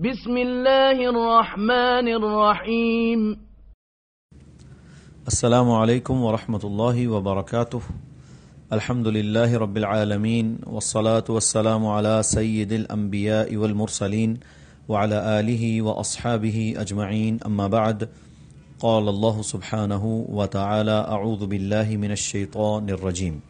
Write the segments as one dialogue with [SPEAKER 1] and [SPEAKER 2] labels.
[SPEAKER 1] بسم الله الرحمن الرحيم
[SPEAKER 2] السلام عليكم ورحمة الله وبركاته الحمد لله رب العالمين والصلاة والسلام على سيد الأنبياء والمرسلين وعلى آله وأصحابه أجمعين أما بعد۔ قال الله سبحانه وتعالى أعوذ بالله من الشيطان الرجيم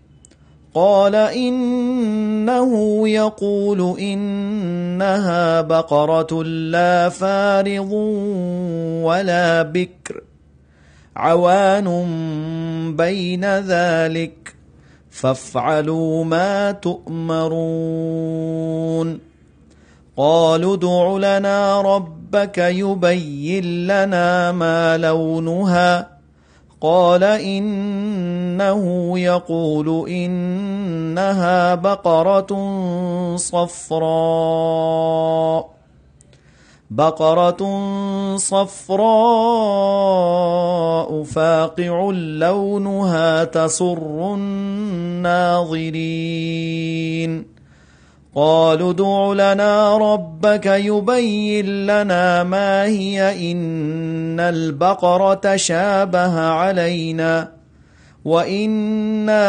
[SPEAKER 2] قال إنه يقول إنها بقرة لا فارض ولا بكر، عوان بين ذلك، فافعلوا ما تؤمرون. قالوا ادع لنا ربك يبين لنا ما لونها قال إنه يقول إنها بقرة صفراء. بقرة صفراء فاقع لونها تسر الناظرين. قالوا ادع لنا ربك يبين لنا ما هي إن البقرة شابه علينا وإنا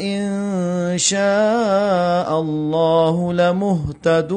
[SPEAKER 2] إن شاء الله لمهتدون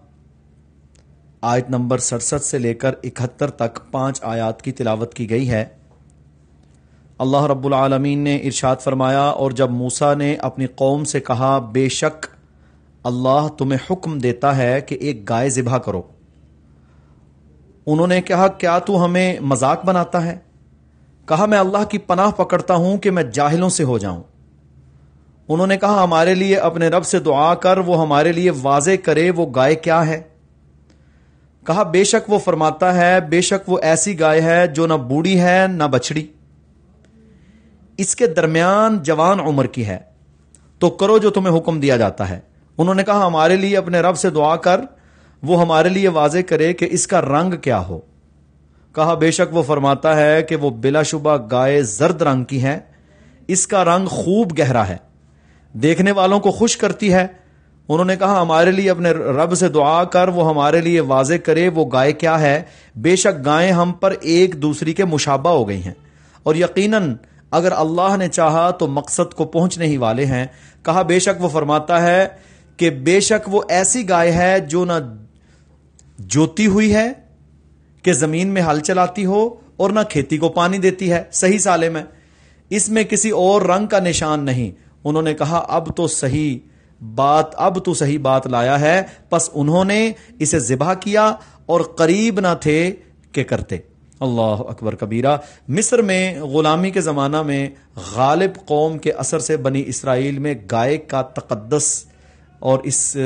[SPEAKER 2] آیت نمبر سڑسٹھ سے لے کر اکہتر تک پانچ آیات کی تلاوت کی گئی ہے۔ اللہ رب العالمین نے ارشاد فرمایا اور جب موسا نے اپنی قوم سے کہا، بے شک اللہ تمہیں حکم دیتا ہے کہ ایک گائے ذبح کرو۔ انہوں نے کہا، کیا تو ہمیں مذاق بناتا ہے؟ کہا، میں اللہ کی پناہ پکڑتا ہوں کہ میں جاہلوں سے ہو جاؤں۔ انہوں نے کہا، ہمارے لیے اپنے رب سے دعا کر، وہ ہمارے لیے واضح کرے وہ گائے کیا ہے؟ کہا، بے شک وہ فرماتا ہے، بے شک وہ ایسی گائے ہے جو نہ بوڑھی ہے، نہ بچڑی۔ اس کے درمیان جوان عمر کی ہے۔ تو کرو جو تمہیں حکم دیا جاتا ہے۔ انہوں نے کہا، ہمارے لیے اپنے رب سے دعا کر، وہ ہمارے لیے واضح کرے کہ اس کا رنگ کیا ہو۔ کہا، بے شک وہ فرماتا ہے کہ وہ بلا شبہ گائے زرد رنگ کی ہے اس کا رنگ خوب گہرا ہے۔ دیکھنے والوں کو خوش کرتی ہے۔ انہوں نے کہا، ہمارے لیے اپنے رب سے دعا کر، وہ ہمارے لیے واضح کرے، وہ گائے کیا ہے؟ بے شک گائیں ہم پر ایک دوسری کے مشابہ ہو گئی ہیں۔ اور یقیناً اگر اللہ نے چاہا تو مقصد کو پہنچنے ہی والے ہیں۔ کہا، بے شک وہ فرماتا ہے کہ بے شک وہ ایسی گائے ہے جو نہ جوتی ہوئی ہے کہ زمین میں ہل چلاتی ہو اور نہ کھیتی کو پانی دیتی ہے۔ صحیح سالے میں، اس میں کسی اور رنگ کا نشان نہیں۔ انہوں نے کہا، اب تو صحیح بات اب تو صحیح بات لایا ہے، پس انہوں نے اسے ذبح کیا اور قریب نہ تھے کہ کرتے۔ اللہ اکبر کبیرہ، مصر میں غلامی کے زمانہ میں غالب قوم کے اثر سے بنی اسرائیل میں گائے کا تقدس اور اس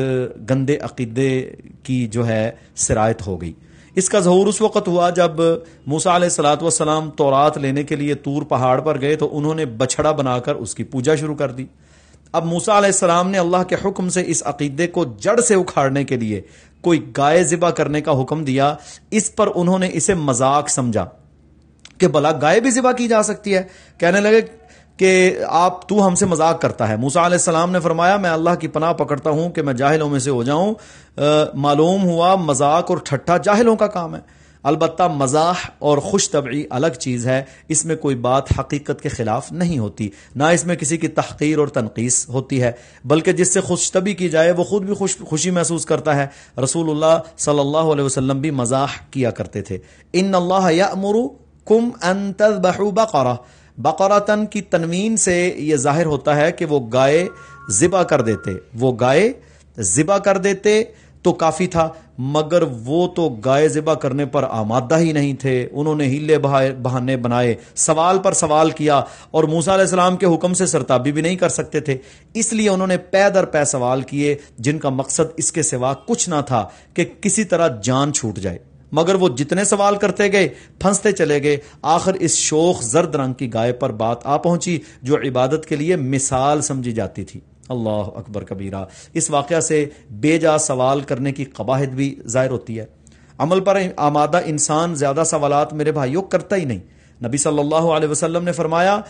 [SPEAKER 2] گندے عقیدے کی جو ہے سرایت ہو گئی۔ اس کا ظہور اس وقت ہوا جب موسا علیہ السلاۃ والسلام تورات لینے کے لیے تور پہاڑ پر گئے تو انہوں نے بچھڑا بنا کر اس کی پوجا شروع کر دی۔ اب موسا علیہ السلام نے اللہ کے حکم سے اس عقیدے کو جڑ سے اکھاڑنے کے لیے کوئی گائے ذبح کرنے کا حکم دیا، اس پر انہوں نے اسے مذاق سمجھا کہ بلا گائے بھی ذبح کی جا سکتی ہے۔ کہنے لگے کہ آپ، تو ہم سے مذاق کرتا ہے۔ موسا علیہ السلام نے فرمایا، میں اللہ کی پناہ پکڑتا ہوں کہ میں جاہلوں میں سے ہو جاؤں۔ معلوم ہوا مذاق اور ٹھٹا جاہلوں کا کام ہے۔ البتہ مزاح اور خوش طبعی الگ چیز ہے، اس میں کوئی بات حقیقت کے خلاف نہیں ہوتی۔ نہ اس میں کسی کی تحقیر اور تنقیص ہوتی ہے، بلکہ جس سے خوش طبی کی جائے، وہ خود بھی خوش، خوشی محسوس کرتا ہے۔ رسول اللہ صلی اللہ علیہ وسلم بھی مزاح کیا کرتے تھے۔ ان اللہ یامر کم ان تذبحوا بقرہ۔ بقراتن کی تنوین سے یہ ظاہر ہوتا ہے کہ وہ گائے ذبح کر دیتے۔ وہ گائے ذبح کر دیتے تو کافی تھا۔ مگر وہ تو گائے ذبح کرنے پر آمادہ ہی نہیں تھے۔ انہوں نے ہیلے بہانے بنائے، سوال پر سوال کیا اور موسا علیہ السلام کے حکم سے سرتابی بھی نہیں کر سکتے تھے۔ اس لیے انہوں نے پے در پے سوال کیے، جن کا مقصد اس کے سوا کچھ نہ تھا کہ کسی طرح جان چھوٹ جائے۔ مگر وہ جتنے سوال کرتے گئے، پھنستے چلے گئے۔ آخر اس شوخ زرد رنگ کی گائے پر بات آ پہنچی، جو عبادت کے لیے مثال سمجھی جاتی تھی۔ اللہ اکبر کبیرہ۔ اس واقعہ سے بے جا سوال کرنے کی قواہد بھی ظاہر ہوتی ہے۔ عمل پر آمادہ انسان زیادہ سوالات میرے بھائیوں کرتا ہی نہیں۔ نبی صلی اللہ علیہ وسلم نے فرمایا،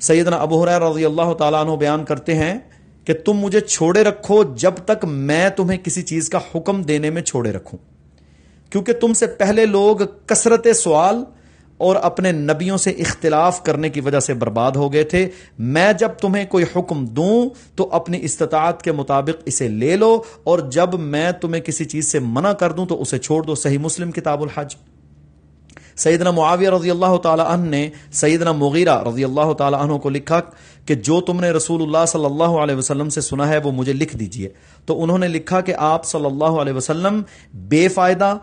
[SPEAKER 2] سیدنا ابو حریر رضی اللہ تعالیٰ عنہ بیان کرتے ہیں کہ تم مجھے چھوڑے رکھو جب تک میں تمہیں کسی چیز کا حکم دینے میں چھوڑے رکھوں۔ کیونکہ تم سے پہلے لوگ کثرت سوال اور اپنے نبیوں سے اختلاف کرنے کی وجہ سے برباد ہو گئے تھے۔ میں جب تمہیں کوئی حکم دوں تو اپنی استطاعت کے مطابق اسے لے لو، اور جب میں تمہیں کسی چیز سے منع کر دوں تو اسے چھوڑ دو۔ صحیح مسلم کتاب الحج۔ سیدنا معاویہ رضی اللہ تعالیٰ عنہ نے سیدنا مغیرہ رضی اللہ تعالیٰ عنہ کو لکھا کہ جو تم نے رسول اللہ صلی اللہ علیہ وسلم سے سنا ہے وہ مجھے لکھ دیجیے۔ تو انہوں نے لکھا کہ آپ صلی اللہ علیہ وسلم بے فائدہ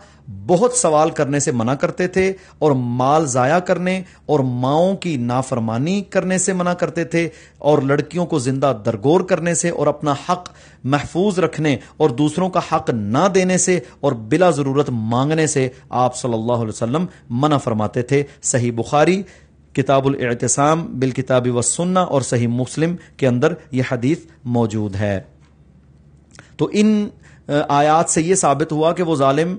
[SPEAKER 2] بہت سوال کرنے سے منع کرتے تھے اور مال ضائع کرنے اور ماؤں کی نافرمانی کرنے سے منع کرتے تھے اور لڑکیوں کو زندہ درگور کرنے سے اور اپنا حق محفوظ رکھنے اور دوسروں کا حق نہ دینے سے اور بلا ضرورت مانگنے سے آپ صلی اللہ علیہ وسلم منع فرماتے تھے۔ صحیح بخاری کتاب الاعتصام بالکتاب والسنہ اور صحیح مسلم کے اندر یہ حدیث موجود ہے۔ تو ان آیات سے یہ ثابت ہوا کہ وہ ظالم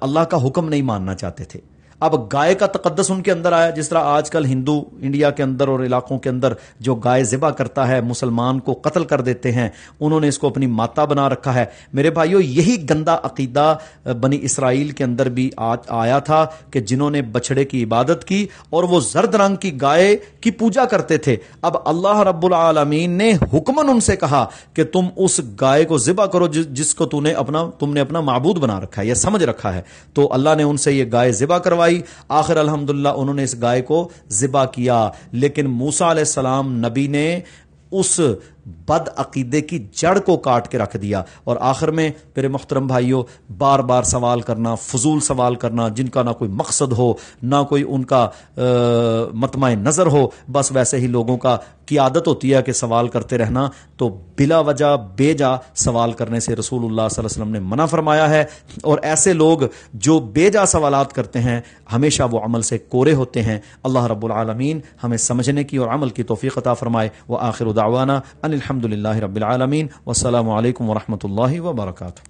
[SPEAKER 2] اللہ کا حکم نہیں ماننا چاہتے تھے۔ اب گائے کا تقدس ان کے اندر آیا، جس طرح آج کل ہندو انڈیا کے اندر اور علاقوں کے اندر جو گائے ذبح کرتا ہے، مسلمان کو قتل کر دیتے ہیں، انہوں نے اس کو اپنی ماتا بنا رکھا ہے۔ میرے بھائیوں یہی گندا عقیدہ بنی اسرائیل کے اندر بھی آیا تھا کہ جنہوں نے بچڑے کی عبادت کی اور وہ زرد رنگ کی گائے کی پوجا کرتے تھے۔ اب اللہ رب العالمین نے حکمن ان سے کہا کہ تم اس گائے کو ذبح کرو جس کو تم نے اپنا، تم نے اپنا معبود بنا رکھا ہے، یا سمجھ رکھا ہے۔ تو اللہ نے ان سے یہ گائے ذبح کروائی۔ آخر الحمد انہوں نے اس گائے کو ذبح کیا۔ لیکن موسا علیہ السلام نبی نے اس بد عقیدے کی جڑ کو کاٹ کے رکھ دیا۔ اور آخر میں، میرے محترم بھائیوں بار بار سوال کرنا، فضول سوال کرنا، جن کا نہ کوئی مقصد ہو، نہ کوئی ان کا متمع نظر ہو، بس ویسے ہی لوگوں کا کی عادت ہوتی ہے کہ سوال کرتے رہنا، تو بلا وجہ بے جا سوال کرنے سے رسول اللہ صلی اللہ علیہ وسلم نے منع فرمایا ہے۔ اور ایسے لوگ جو بے جا سوالات کرتے ہیں، ہمیشہ وہ عمل سے کورے ہوتے ہیں۔ اللہ رب العالمین ہمیں سمجھنے کی اور عمل کی توفیق عطا فرمائے۔ وہ آخر دعوانا ان الحمد رب العالمین۔ والسلام علیکم ورحمۃ اللہ وبرکاتہ۔